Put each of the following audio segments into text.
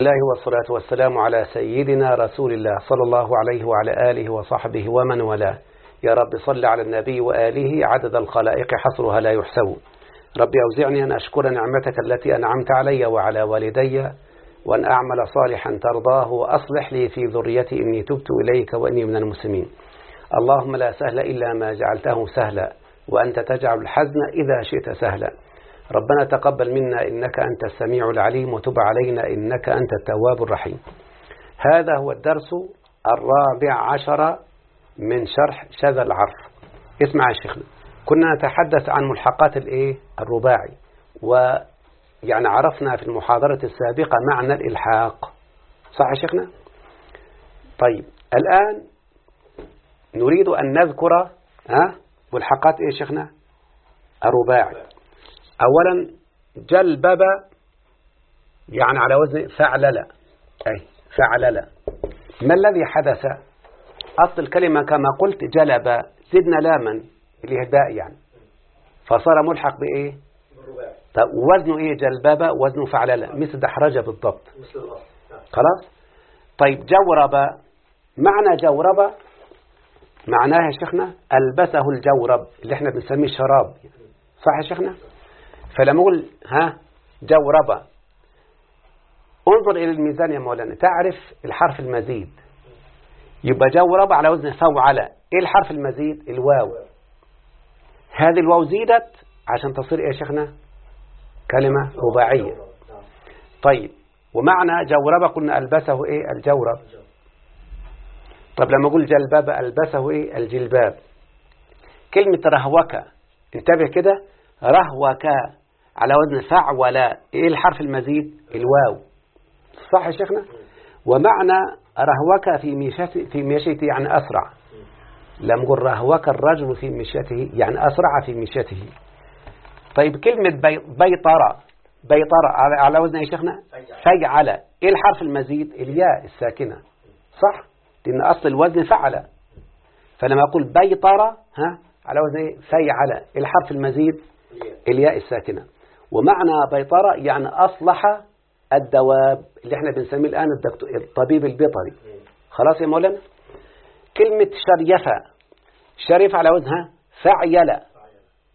الله والصلاة والسلام على سيدنا رسول الله صلى الله عليه وعلى آله وصحبه ومن والاه. يا رب صل على النبي وآله عدد الخلائق حصرها لا يحسب. ربي أوزعني أن أشكر نعمتك التي أنعمت علي وعلى والدي وأن أعمل صالحا ترضاه وأصلح لي في ذريتي إني تبت إليك وإني من المسلمين. اللهم لا سهل إلا ما جعلته سهلا وأنت تجعل الحزن إذا شئت سهلا. ربنا تقبل منا إنك أنت السميع العليم وتب علينا إنك أنت التواب الرحيم. هذا هو الدرس الرابع عشر من شرح شذا العرف. اسمع يا شيخنا كنا نتحدث عن ملحقات الإيه؟ الرباعي ويعني عرفنا في المحاضرة السابقة معنى الإلحاق. صح يا شيخنا؟ طيب الآن نريد أن نذكر ها ملحقات إيه شيخنا؟ الرباعي. أولا جلبب يعني على وزن فعلل. أي فعلل. ما الذي حدث؟ أصل الكلمة كما قلت جلب زدنا لاما الباء يعني. فصار ملحق بإيه؟ طب وزنه إيه جلبب؟ وزنه فعلل. مثل دحرجة بالضبط. خلاص؟ طيب جورب. معنى جورب معناها يا شيخنا ألبسه الجورب اللي إحنا بنسميه شراب. صح يا شيخنا؟ فلما أقول ها جورب انظر إلى الميزان يا مولانا. تعرف الحرف المزيد. يبقى جورب على وزن فوعل إيه الحرف المزيد؟ الواو. هذه الواو زيدت عشان تصير إيه يا شيخنا؟ كلمة رباعية طيب ومعنى جورب قلنا ألبسه إيه؟ الجورب طب لما أقول جلباب ألبسه إيه؟ الجلباب. كلمة رهوك. انتبه كده. رهوك. على وزن فعول إيه الحرف المزيد؟ الواو. صح يا شيخنا؟ ومعنى رهوك في مشيته في مشيته يعني أسرع. لم نقول رهوك الرجل في مشيته يعني أسرع في مشيته طيب كلمة بي بيطرة بيطرة على, وزن يا شيخنا؟ فيعل. إيه الحرف المزيد؟ الياء الساكنة. صح؟ لأن أصل الوزن فعل. فلما أقول بيطرة ها على وزن فيعل. الحرف المزيد؟ الياء الساكنة. ومعنى بيطرة يعني أصلح الدواب اللي إحنا بنسميه الآن الطبيب البيطري. خلاص يا مولانا؟ كلمة شريفة. شريف على وزنها فعيلة.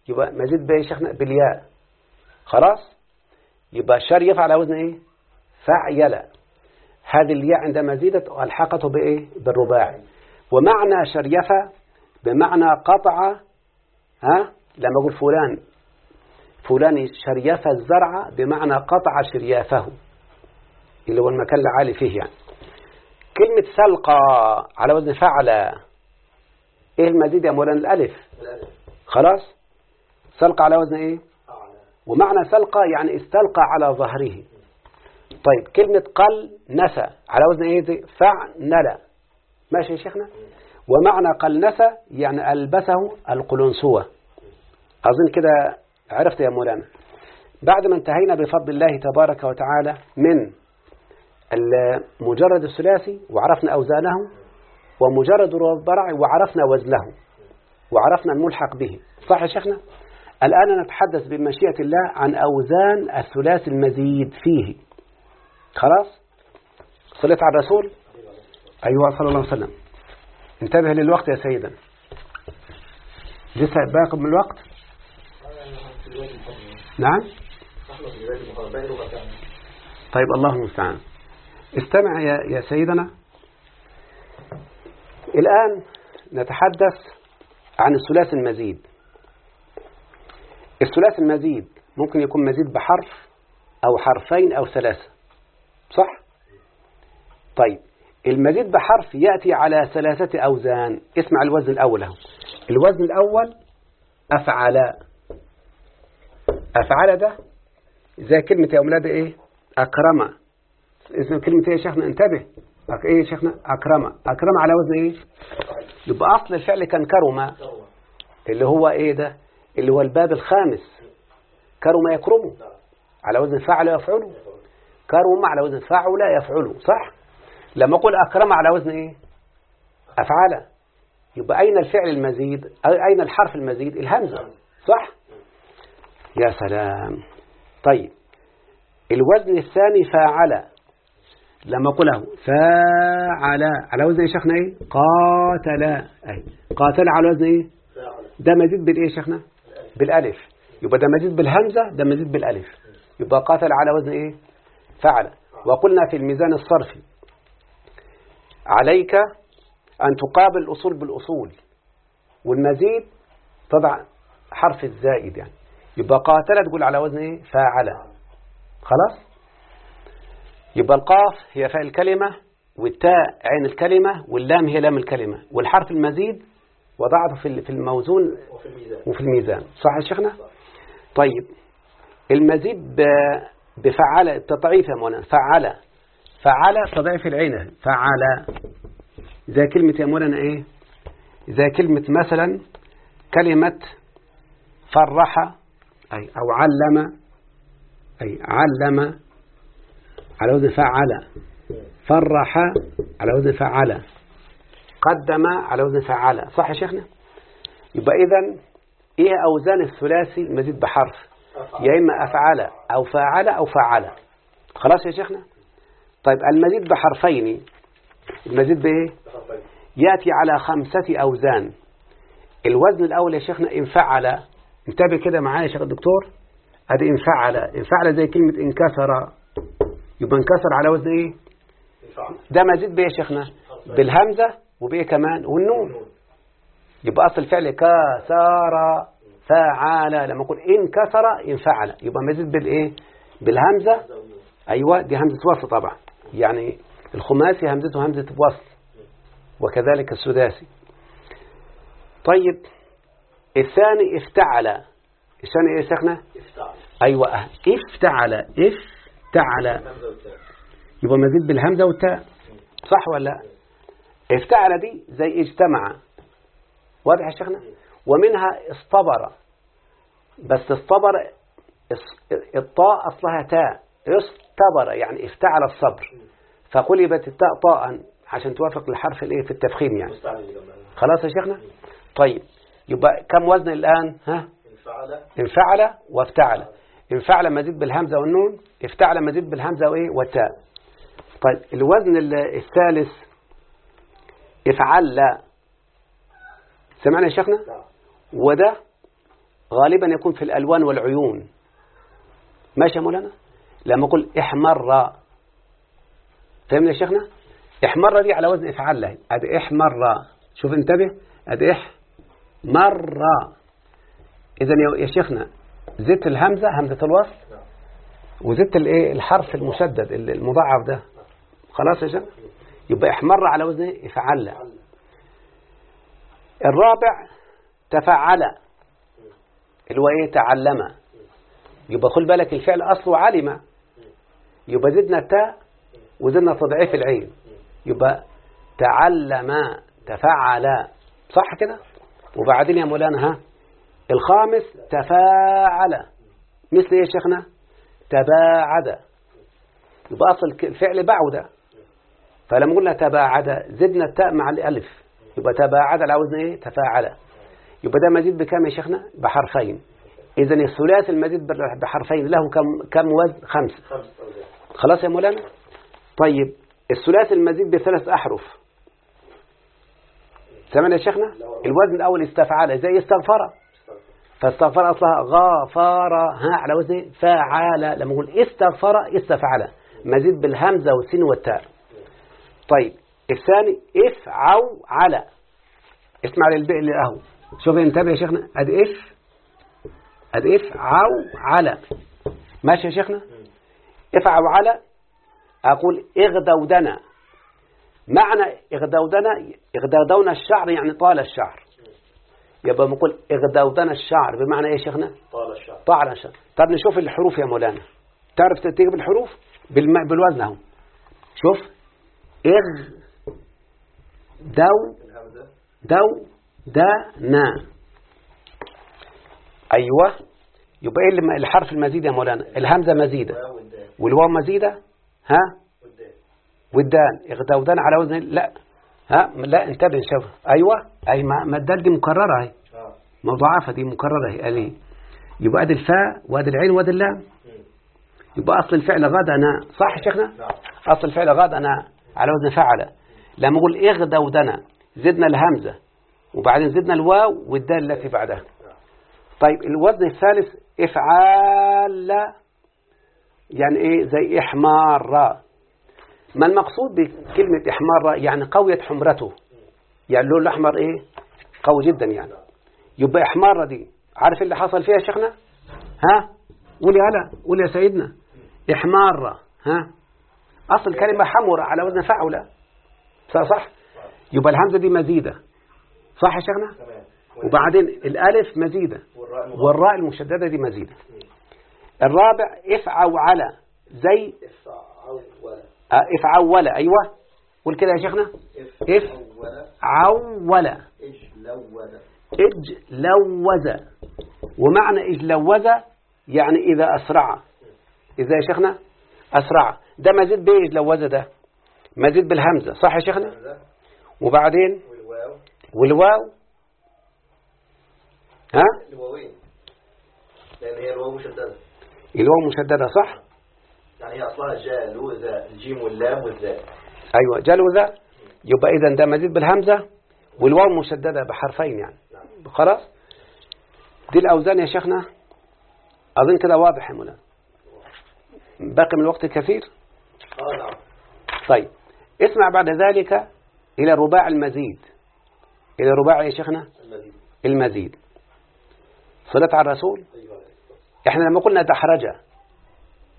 يبقى مزيد بيه شيخنا؟ بالياء. خلاص؟ يبقى شريف على وزن إيه؟ فعيلة. هذه الياء عندما زيدت ألحقته بإيه؟ بالرباعي ومعنى شريفة بمعنى قطع ها؟ لما أقول فلان. فلان شريف الزرع بمعنى قطع شريافه. اللي هو المكان العالي فيه يعني. كلمة سلقى على وزن فعل إيه المزيد يا مولانا؟ الألف. خلاص؟ سلقى على وزن إيه؟ ومعنى سلقى يعني استلقى على ظهره. طيب كلمة قل نسى على وزن إيه؟ دي فعنل ماشي يا شيخنا؟ ومعنى قل نسى يعني ألبسه القلنسوة. أظن كده عرفت يا مولانا. بعد ما انتهينا بفضل الله تبارك وتعالى من مجرد الثلاثي وعرفنا أوزانه ومجرد الضرع وعرفنا وزنه وعرفنا الملحق به. صح يا شيخنا؟ الآن نتحدث بمشيئة الله عن أوزان الثلاثي المزيد فيه. خلاص؟ صليت على الرسول؟ أيوة صلى الله عليه وسلم. انتبه للوقت يا سيدنا. لسه باقي من الوقت؟ نعم. طيب الله المستعان. استمع يا, يا سيدنا. الآن نتحدث عن الثلاث المزيد. الثلاث المزيد ممكن يكون مزيد بحرف أو حرفين أو ثلاثة صح؟ طيب المزيد بحرف يأتي على ثلاثة أوزان. اسمع الوزن الأول أهو. الوزن الأول أفعل أفعل ده زي كلمة يا أولاد إيه؟ أكرم. اسم كلمة إيه يا شيخنا؟ انتبه. إيه يا شيخنا؟ أكرم. أكرم على وزن إيه؟ يبقى أصل الفعل كان كرم. اللي هو إيه ده؟ اللي هو الباب الخامس. كرم يكرمه على وزن فعل يفعله كرم على وزن فعل يفعله صح؟ لما أقول أكرم على وزن إيه؟ أفعل. يبقى أين الفعل المزيد؟ أين الحرف المزيد؟ الهمزة. صح؟ يا سلام. طيب الوزن الثاني فاعل لما أقوله فاعل على وزن إيه شيخنا إيه؟ قاتل. أي قاتل على وزن إيه؟ ده مزيد بالإيه يا شيخنا؟ بالألف. يبقى ده مزيد بالهمزة ده مزيد بالألف. يبقى قاتل على وزن إيه؟ فعل وقلنا في الميزان الصرفي عليك أن تقابل الأصول بالأصول والمزيد تضع حرف الزائد يعني. يبقى قاتل تقول على وزن إيه فاعل خلاص؟ يبقى القاف هي فاء الكلمة والتاء عين الكلمة واللام هي لام الكلمة والحرف المزيد وضعته في في الموزون وفي الميزان. وفي الميزان. صح يا شيخنا؟ طيب المزيد بفعل التضعيف يا مولانا فعل فعل تضعيف العين. فعل زي كلمة يا مولانا إيه؟ زي كلمة مثلا كلمة فرح أي أو علم أي علم على وزن فعل فرح على وزن فعل قدم على وزن فعل. صح يا شيخنا؟ يبقى إذا إيه أوزان الثلاثي؟ المزيد بحرف. يا إما أفعل أو فاعل أو فعل. خلاص يا شيخنا؟ طيب المزيد بحرفين. المزيد بإيه؟ يأتي على خمسة أوزان. الوزن الأول يا شيخنا إن فعل انتبه كده معايا يا شيخ الدكتور. أدي إن فعل إن فعل زي كلمة انكسر. يبقى انكسر على وزن إيه؟ ده مزيد بإيه يا شيخنا. بالهمزة وبإيه كمان. والنون. يبقى أصل الفعل كسر فعل. لما أقول إن كسر إن فعل يبقى مزيد بالإيه بالهمزة. أيوة دي همزة وصل طبعا. يعني الخماسي همزته همزة وصل. وكذلك السداسي. طيب. الثاني افتعل. الثاني إيه يا شيخنا؟ افتعل. أيوه. افتعل. افتعل. يبقى مزيد بالهمزة والتاء. صح ولا لا؟ افتعل دي زي اجتمع. واضح يا شيخنا؟ ومنها اصطبر. بس اصطبر الطاء أصلها تاء. اصطبر يعني افتعل الصبر. فقلبت التاء طاء عشان توافق الحرف الإيه في التفخيم يعني. خلاص يا شيخنا؟ طيب. يبقى كم وزن الآن؟ ها؟ انفعل. انفعل وافتعل. انفعل مزيد بالهمزة والنون افتعل مزيد بالهمزة وإيه؟ والتاء. طيب الوزن ال- الثالث افعل سمعنا يا شيخنا؟ نعم. وده غالبا يكون في الألوان والعيون. ماشي يا مولانا؟ لما أقول احمر. فهمنا يا شيخنا؟ احمر دي على وزن افعل ادي احمر. شوف انتبه ادي احمر اذا يا- يا شيخنا زدت الهمزة همزة الوصل؟ وزدت الإيه؟ الحرف المشدد ال- المضاعف ده. خلاص يا شيخ؟ يبقى احمر على وزن؟ افعل الرابع تفعل. اللي هو إيه؟ تعلم. يبقى خد بالك الفعل أصله علم. يبقى زدنا التاء وزدنا تضعيف العين. يبقى تعلم تفعل. صح كده؟ وبعدين يا مولانا ها؟ الخامس تفاعل. مثل إيه يا شيخنا؟ تباعد. يبقى اصل الفعل بعد. فلما قلنا تباعد زدنا التاء مع الألف. يبقى تباعد على وزن إيه؟ تفاعل. يبقى ده مزيد بكام يا شيخنا؟ بحرفين. اذا الثلاثي المزيد بحرفين. له كم كم وزن؟ خمسة. خلاص يا مولانا؟ طيب الثلاثي المزيد بثلاث أحرف. سمعنا يا شيخنا؟ الوزن الأول استفعل زي استغفر. فاستغفر أصلها غافر ها على وزن فعال لما نقول استغفر استفعل. مزيد بالهمزة والسين والتاء. طيب الثاني افعو على. اسمع للبئ اللي اهو شوف انتبه يا شيخنا ادي اف ادي افعو على. ماشي يا شيخنا؟ افعوعل أقول اغدودن معنى اغدودن اغدودن الشعر يعني طال الشعر. يبقى بنقول اغدودن الشعر بمعنى إيه يا شيخنا؟ طال الشعر. طال الشعر. طب نشوف الحروف يا مولانا. تعرف تكتب الحروف؟ بالم... بالوزن أهو. شوف. اغ دو دو دا نا. أيوه. يبقى إيه الحرف المزيد يا مولانا؟ الهمزة مزيدة. والواو مزيدة؟ ها؟ والدال والدال اغدودان على وزن لا. ها لا انتبه شوف. أيوه أي ما ما الدال دي مكررة اهي آه. مضاعفة دي مكررة اهي قال إيه يبقى ادي الفاء وادي العين وادي اللام. يبقى أصل الفعل غدنا صح يا شيخنا؟ نعم. أصل الفعل غدنا على وزن فعل. لما أقول اغدى ودنا زدنا الهمزة وبعدين زدنا الواو والدال التي بعدها. طيب الوزن الثالث إفعال يعني إيه؟ زي إحمار ما المقصود بكلمة إحمار يعني قوية حمرته. يعني اللون الأحمر إيه؟ قوي جدا يعني. يبقى إحمار دي عارف اللي حصل فيها يا شيخنا؟ ها؟ قول يا هلا قول يا سيدنا. إحمار ها؟ أصل الكلمة حمر على وزن فعلة صح صح؟ يبقى الهمزة دي مزيدة. صح يا شيخنا؟ وبعدين الألف مزيدة. والراء المشددة دي مزيدة. الرابع زي افعل ولا آه، افعول أيوة. قول كده يا شيخنا. اف ولا عول. اجلود اجلوز. ومعنى اجلوز يعني إذا أسرع. إذا يا شيخنا؟ أسرع. ده مزيد بإيه اجلوز ده. مزيد بالهمزة صح يا شيخنا؟ وبعدين؟ والواو. والواو. ها؟ الواوين. لأن هي الواو مشددة. الواو مشددة صح؟ يعني هي أصلها جاء لوذا الجيم واللام والزاء أيوة جلوذة يبقى إذا ده مزيد بالهمزة والواو مشددة بحرفين يعني. خلاص؟ دي الأوزان يا شيخنا. أظن كده واضح يا مولانا. باقي من الوقت كثير؟ آه نعم. طيب. اسمع بعد ذلك إلى الرباع المزيد. إلى الرباع يا شيخنا؟ المزيد. المزيد. صلاة على الرسول؟ أيوة. إحنا لما قلنا دحرجة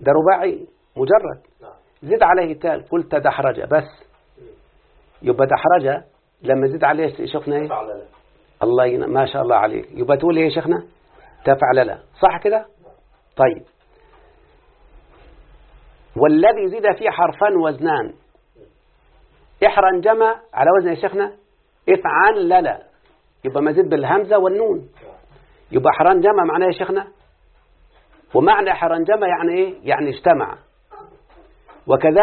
ده رباعي مجرد. نعم. زد عليه تال قلت دحرجة بس. يبقى دحرجة لما زد عليه شفنا إيه الله ين... ما شاء الله عليك. يبقى تقول إيه يا شيخنا تفعل لا صح كده؟ طيب. والذي زد فيه حرفان وزنان احرنجم على وزن يا شيخنا. افعل لا يبقى مزيد بالهمزة والنون. يبقى حرنجم معناه يا شيخنا. ومعنى حرنجم يعني إيه؟ يعني اجتمع. وكذلك